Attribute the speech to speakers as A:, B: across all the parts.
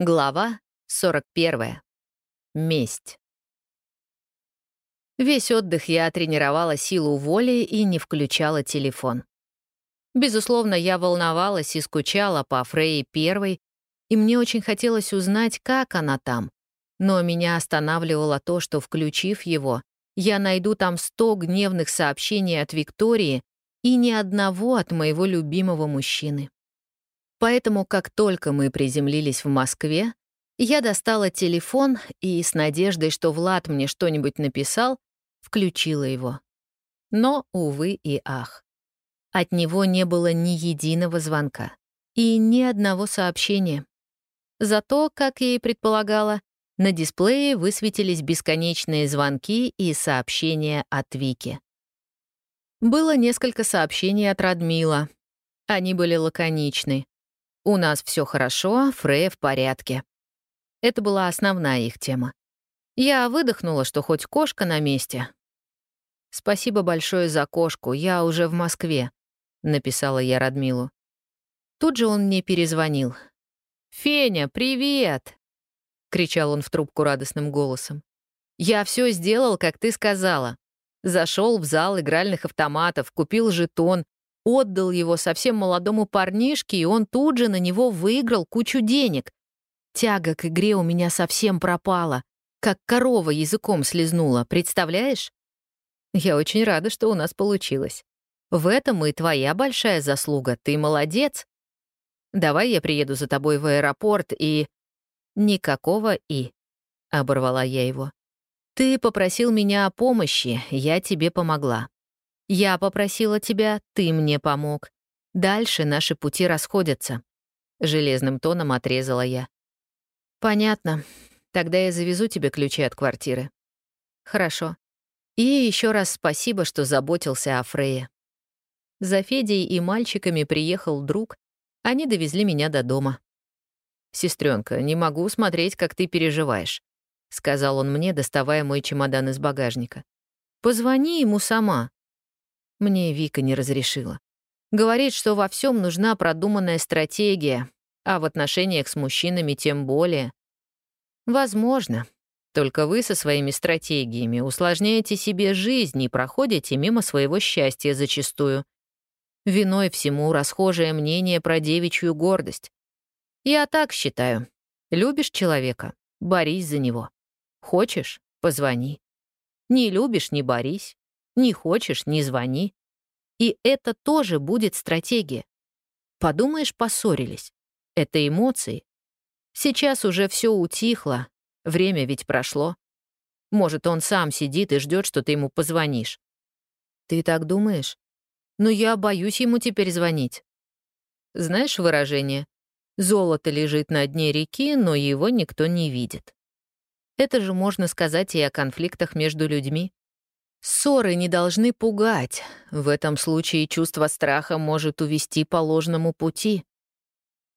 A: Глава 41. Месть. Весь отдых я тренировала силу воли и не включала телефон. Безусловно, я волновалась и скучала по Фрейе первой, и мне очень хотелось узнать, как она там. Но меня останавливало то, что, включив его, я найду там сто гневных сообщений от Виктории и ни одного от моего любимого мужчины. Поэтому, как только мы приземлились в Москве, я достала телефон и, с надеждой, что Влад мне что-нибудь написал, включила его. Но, увы и ах. От него не было ни единого звонка и ни одного сообщения. Зато, как я и предполагала, на дисплее высветились бесконечные звонки и сообщения от Вики. Было несколько сообщений от Радмила. Они были лаконичны. «У нас все хорошо, Фрея в порядке». Это была основная их тема. Я выдохнула, что хоть кошка на месте. «Спасибо большое за кошку, я уже в Москве», — написала я Радмилу. Тут же он мне перезвонил. «Феня, привет!» — кричал он в трубку радостным голосом. «Я все сделал, как ты сказала. Зашел в зал игральных автоматов, купил жетон, отдал его совсем молодому парнишке, и он тут же на него выиграл кучу денег. Тяга к игре у меня совсем пропала, как корова языком слезнула, представляешь? Я очень рада, что у нас получилось. В этом и твоя большая заслуга, ты молодец. Давай я приеду за тобой в аэропорт и... Никакого «и», — оборвала я его. Ты попросил меня о помощи, я тебе помогла. Я попросила тебя, ты мне помог. Дальше наши пути расходятся. Железным тоном отрезала я. Понятно. Тогда я завезу тебе ключи от квартиры. Хорошо. И еще раз спасибо, что заботился о Фрейе. За Федей и мальчиками приехал друг. Они довезли меня до дома. Сестренка, не могу смотреть, как ты переживаешь», — сказал он мне, доставая мой чемодан из багажника. «Позвони ему сама. Мне Вика не разрешила. Говорит, что во всем нужна продуманная стратегия, а в отношениях с мужчинами тем более. Возможно. Только вы со своими стратегиями усложняете себе жизнь и проходите мимо своего счастья зачастую. Виной всему расхожее мнение про девичью гордость. Я так считаю. Любишь человека — борись за него. Хочешь — позвони. Не любишь — не борись. Не хочешь — не звони. И это тоже будет стратегия. Подумаешь, поссорились. Это эмоции. Сейчас уже все утихло, время ведь прошло. Может, он сам сидит и ждет, что ты ему позвонишь. Ты так думаешь? Но я боюсь ему теперь звонить. Знаешь выражение? Золото лежит на дне реки, но его никто не видит. Это же можно сказать и о конфликтах между людьми. Ссоры не должны пугать. В этом случае чувство страха может увести по ложному пути.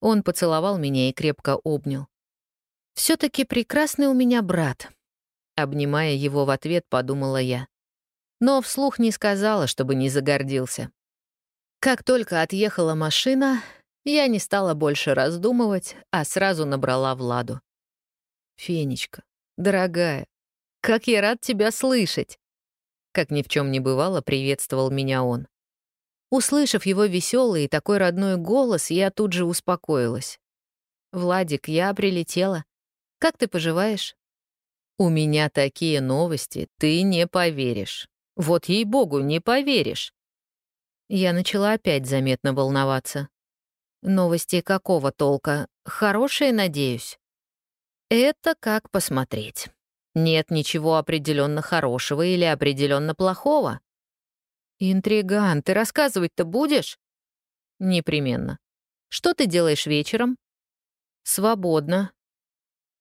A: Он поцеловал меня и крепко обнял. все таки прекрасный у меня брат. Обнимая его в ответ, подумала я. Но вслух не сказала, чтобы не загордился. Как только отъехала машина, я не стала больше раздумывать, а сразу набрала Владу. «Фенечка, дорогая, как я рад тебя слышать!» Как ни в чем не бывало, приветствовал меня он. Услышав его веселый и такой родной голос, я тут же успокоилась. «Владик, я прилетела. Как ты поживаешь?» «У меня такие новости, ты не поверишь. Вот ей-богу, не поверишь». Я начала опять заметно волноваться. «Новости какого толка? Хорошие, надеюсь?» «Это как посмотреть». Нет ничего определенно хорошего или определенно плохого. Интриган, ты рассказывать-то будешь? Непременно. Что ты делаешь вечером? Свободно.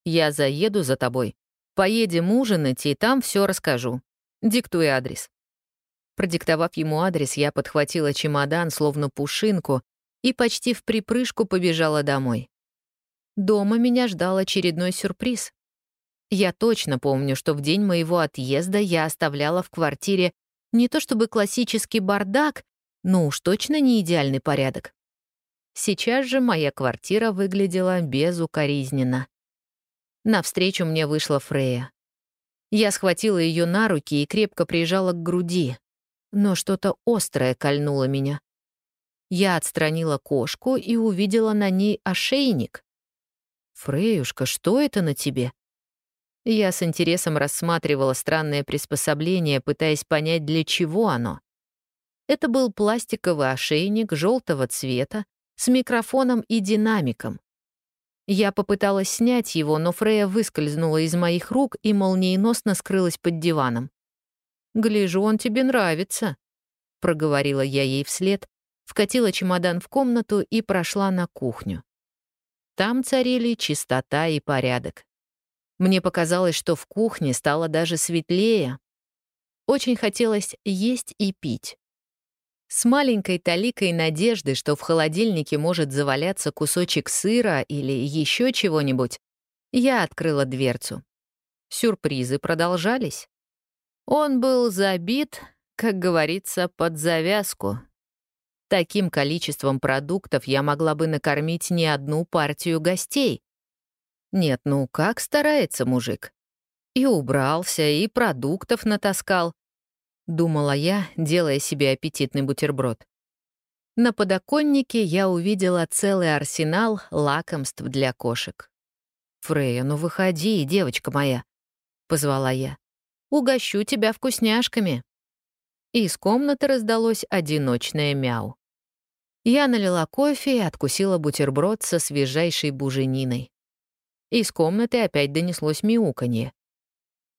A: Я заеду за тобой. Поедем ужинать, и там все расскажу. Диктуй адрес. Продиктовав ему адрес, я подхватила чемодан, словно пушинку, и почти в припрыжку побежала домой. Дома меня ждал очередной сюрприз. Я точно помню, что в день моего отъезда я оставляла в квартире не то чтобы классический бардак, но уж точно не идеальный порядок. Сейчас же моя квартира выглядела безукоризненно. Навстречу мне вышла Фрея. Я схватила ее на руки и крепко прижала к груди, но что-то острое кольнуло меня. Я отстранила кошку и увидела на ней ошейник. «Фреюшка, что это на тебе?» Я с интересом рассматривала странное приспособление, пытаясь понять, для чего оно. Это был пластиковый ошейник желтого цвета с микрофоном и динамиком. Я попыталась снять его, но Фрея выскользнула из моих рук и молниеносно скрылась под диваном. «Гляжу, он тебе нравится», — проговорила я ей вслед, вкатила чемодан в комнату и прошла на кухню. Там царили чистота и порядок. Мне показалось, что в кухне стало даже светлее. Очень хотелось есть и пить. С маленькой таликой надежды, что в холодильнике может заваляться кусочек сыра или еще чего-нибудь, я открыла дверцу. Сюрпризы продолжались. Он был забит, как говорится, под завязку. Таким количеством продуктов я могла бы накормить не одну партию гостей. Нет, ну как старается мужик? И убрался, и продуктов натаскал. Думала я, делая себе аппетитный бутерброд. На подоконнике я увидела целый арсенал лакомств для кошек. «Фрея, ну выходи, девочка моя», — позвала я. «Угощу тебя вкусняшками». Из комнаты раздалось одиночное мяу. Я налила кофе и откусила бутерброд со свежайшей бужениной. Из комнаты опять донеслось мяуканье.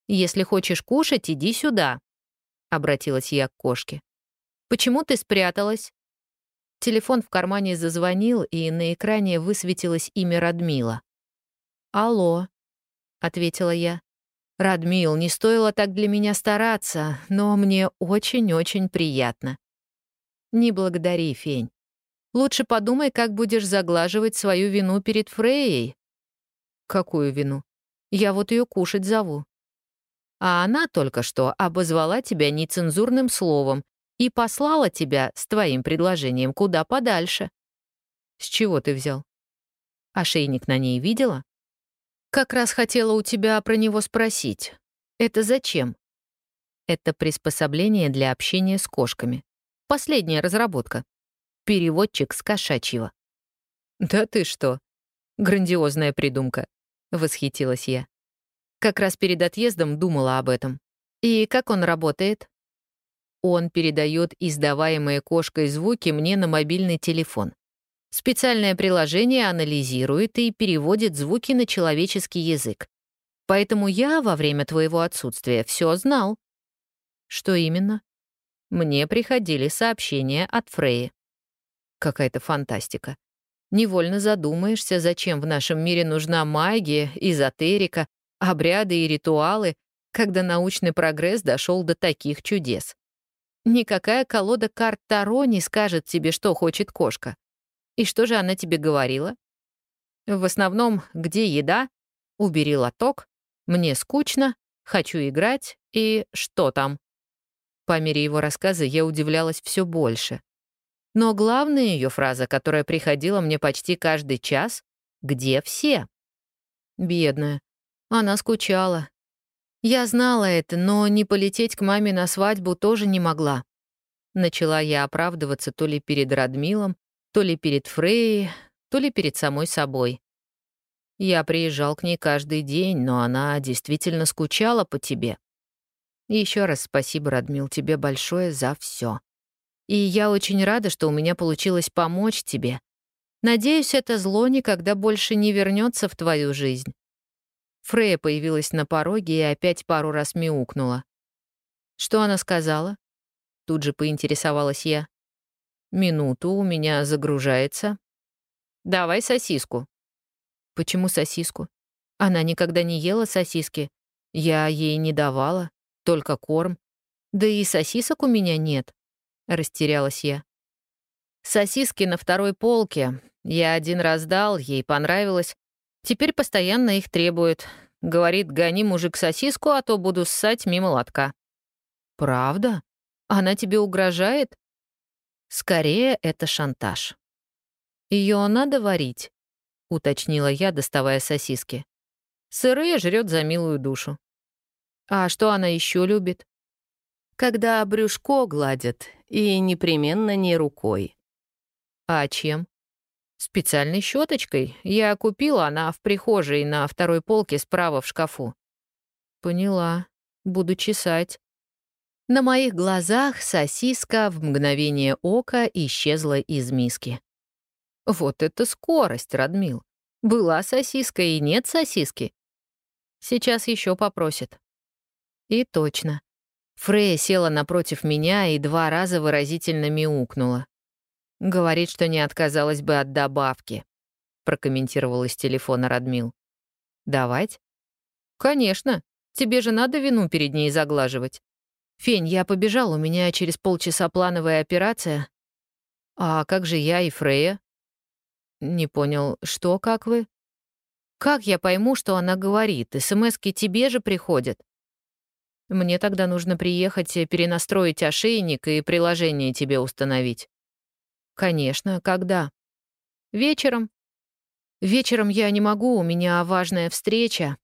A: «Если хочешь кушать, иди сюда», — обратилась я к кошке. «Почему ты спряталась?» Телефон в кармане зазвонил, и на экране высветилось имя Радмила. «Алло», — ответила я. «Радмил, не стоило так для меня стараться, но мне очень-очень приятно». «Не благодари, Фень. Лучше подумай, как будешь заглаживать свою вину перед Фрейей. Какую вину? Я вот ее кушать зову. А она только что обозвала тебя нецензурным словом и послала тебя с твоим предложением куда подальше. С чего ты взял? Ошейник на ней видела? Как раз хотела у тебя про него спросить. Это зачем? Это приспособление для общения с кошками. Последняя разработка переводчик с кошачьего. «Да ты что? Грандиозная придумка», — восхитилась я. Как раз перед отъездом думала об этом. «И как он работает?» Он передает издаваемые кошкой звуки мне на мобильный телефон. Специальное приложение анализирует и переводит звуки на человеческий язык. Поэтому я во время твоего отсутствия все знал. Что именно? Мне приходили сообщения от Фреи. Какая-то фантастика. Невольно задумаешься, зачем в нашем мире нужна магия, эзотерика, обряды и ритуалы, когда научный прогресс дошел до таких чудес. Никакая колода карт Таро не скажет тебе, что хочет кошка. И что же она тебе говорила? В основном, где еда? Убери лоток. Мне скучно. Хочу играть. И что там? По мере его рассказа я удивлялась все больше. Но главная ее фраза, которая приходила мне почти каждый час — «Где все?» Бедная. Она скучала. Я знала это, но не полететь к маме на свадьбу тоже не могла. Начала я оправдываться то ли перед Радмилом, то ли перед Фрейей, то ли перед самой собой. Я приезжал к ней каждый день, но она действительно скучала по тебе. Еще раз спасибо, Радмил, тебе большое за все. И я очень рада, что у меня получилось помочь тебе. Надеюсь, это зло никогда больше не вернется в твою жизнь». Фрея появилась на пороге и опять пару раз мяукнула. «Что она сказала?» Тут же поинтересовалась я. «Минуту, у меня загружается». «Давай сосиску». «Почему сосиску? Она никогда не ела сосиски. Я ей не давала, только корм. Да и сосисок у меня нет». — растерялась я. «Сосиски на второй полке. Я один раз дал, ей понравилось. Теперь постоянно их требует. Говорит, гони, мужик, сосиску, а то буду ссать мимо лотка». «Правда? Она тебе угрожает?» «Скорее, это шантаж». Ее надо варить?» — уточнила я, доставая сосиски. «Сырые жрет за милую душу». «А что она еще любит?»
B: «Когда брюшко гладят, и непременно не рукой».
A: «А чем?» «Специальной щеточкой. Я купила, она в прихожей на второй полке справа в шкафу». «Поняла. Буду чесать». На моих глазах сосиска в мгновение ока исчезла из миски. Вот это скорость, Радмил. Была сосиска и нет сосиски. Сейчас еще попросит. И точно. Фрея села напротив меня и два раза выразительно мяукнула. Говорит, что не отказалась бы от добавки, прокомментировал из телефона Радмил. Давать? Конечно. Тебе же надо вину перед ней заглаживать. Фень, я побежал, у меня через полчаса плановая операция. А как же я и Фрея? Не понял, что, как вы? Как я пойму, что она говорит? СМСки тебе же приходят. Мне тогда нужно приехать, перенастроить ошейник и приложение тебе установить. Конечно, когда? Вечером. Вечером я не могу, у меня важная встреча.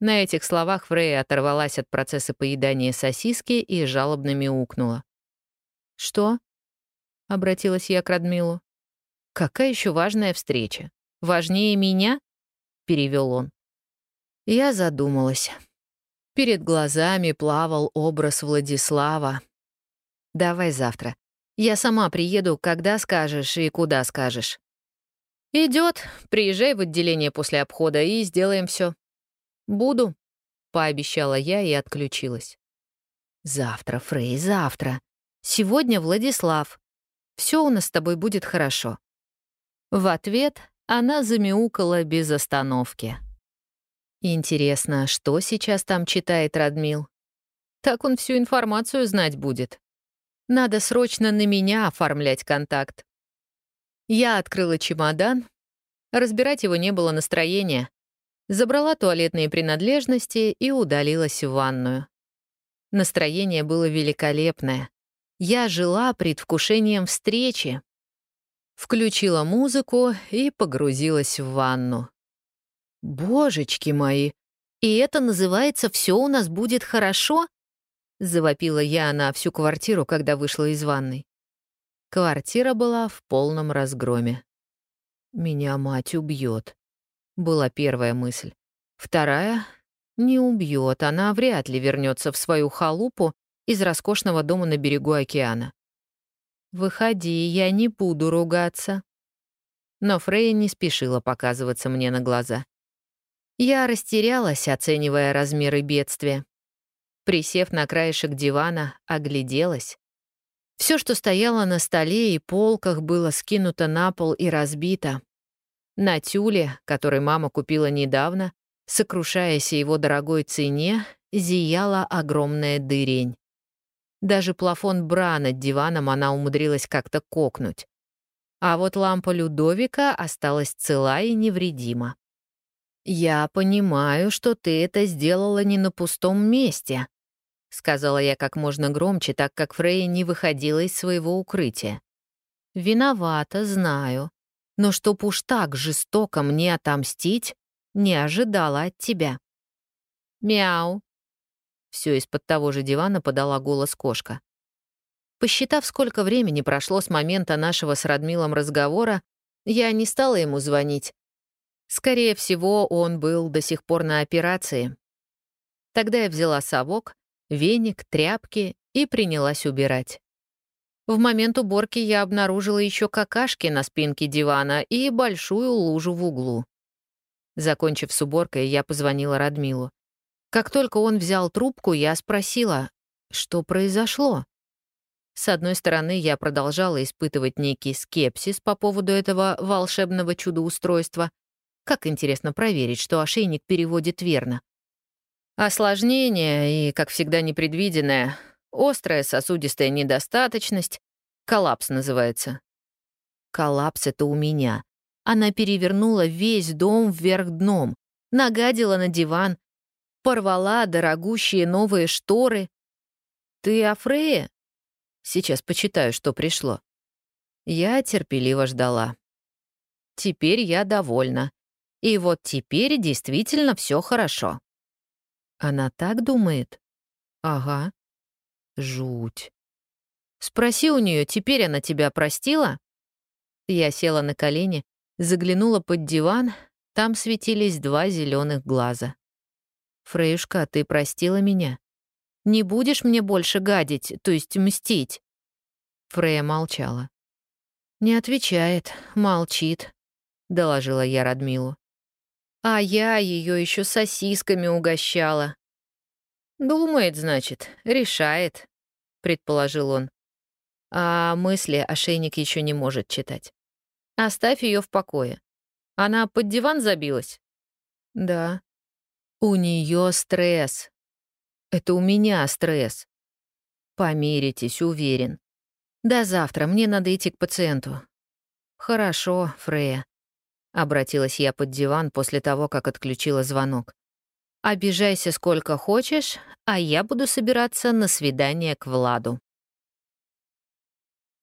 A: На этих словах Фрей оторвалась от процесса поедания сосиски и жалобно мяукнула. «Что?» — обратилась я к Радмилу. «Какая еще важная встреча? Важнее меня?» — перевел он. Я задумалась. Перед глазами плавал образ Владислава. «Давай завтра. Я сама приеду, когда скажешь и куда скажешь». Идет. Приезжай в отделение после обхода и сделаем все. «Буду», — пообещала я и отключилась. «Завтра, Фрей, завтра. Сегодня Владислав. Все у нас с тобой будет хорошо». В ответ она замяукала без остановки. Интересно, что сейчас там читает Радмил? Так он всю информацию знать будет. Надо срочно на меня оформлять контакт. Я открыла чемодан. Разбирать его не было настроения забрала туалетные принадлежности и удалилась в ванную. Настроение было великолепное. Я жила предвкушением встречи. Включила музыку и погрузилась в ванну. «Божечки мои! И это называется «все у нас будет хорошо»?» Завопила я на всю квартиру, когда вышла из ванной. Квартира была в полном разгроме. «Меня мать убьет была первая мысль. Вторая — не убьет, она вряд ли вернется в свою халупу из роскошного дома на берегу океана. «Выходи, я не буду ругаться». Но Фрейя не спешила показываться мне на глаза. Я растерялась, оценивая размеры бедствия. Присев на краешек дивана, огляделась. Все, что стояло на столе и полках, было скинуто на пол и разбито, на тюле, который мама купила недавно, сокрушаясь о его дорогой цене, зияла огромная дырень. Даже плафон бра над диваном она умудрилась как-то кокнуть. А вот лампа Людовика осталась цела и невредима. «Я понимаю, что ты это сделала не на пустом месте», — сказала я как можно громче, так как Фрейя не выходила из своего укрытия. «Виновата, знаю но чтоб уж так жестоко мне отомстить, не ожидала от тебя. «Мяу!» Все из-под того же дивана подала голос кошка. Посчитав, сколько времени прошло с момента нашего с Радмилом разговора, я не стала ему звонить. Скорее всего, он был до сих пор на операции. Тогда я взяла совок, веник, тряпки и принялась убирать. В момент уборки я обнаружила еще какашки на спинке дивана и большую лужу в углу. Закончив с уборкой, я позвонила Радмилу. Как только он взял трубку, я спросила, что произошло. С одной стороны, я продолжала испытывать некий скепсис по поводу этого волшебного чудоустройства. Как интересно проверить, что ошейник переводит верно. Осложнение и, как всегда, непредвиденное Острая сосудистая недостаточность. Коллапс называется. Коллапс — это у меня. Она перевернула весь дом вверх дном, нагадила на диван, порвала дорогущие новые шторы. Ты Афрея? Сейчас почитаю, что пришло. Я терпеливо ждала. теперь я довольна. И вот теперь действительно все хорошо. Она так думает? Ага. Жуть. Спроси у нее, теперь она тебя простила? Я села на колени, заглянула под диван, там светились два зеленых глаза. «Фрейюшка, ты простила меня? Не будешь мне больше гадить, то есть мстить?» Фрея молчала. «Не отвечает, молчит», — доложила я Радмилу. «А я ее еще сосисками угощала». «Думает, значит, решает», — предположил он. А мысли ошейник еще не может читать. «Оставь ее в покое. Она под диван забилась?» «Да». «У нее стресс. Это у меня стресс. Помиритесь, уверен. До завтра, мне надо идти к пациенту. Хорошо, Фрея. Обратилась я под диван после того, как отключила звонок. Обижайся сколько хочешь, а я буду собираться на свидание к Владу.